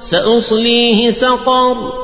سأصليه سقر.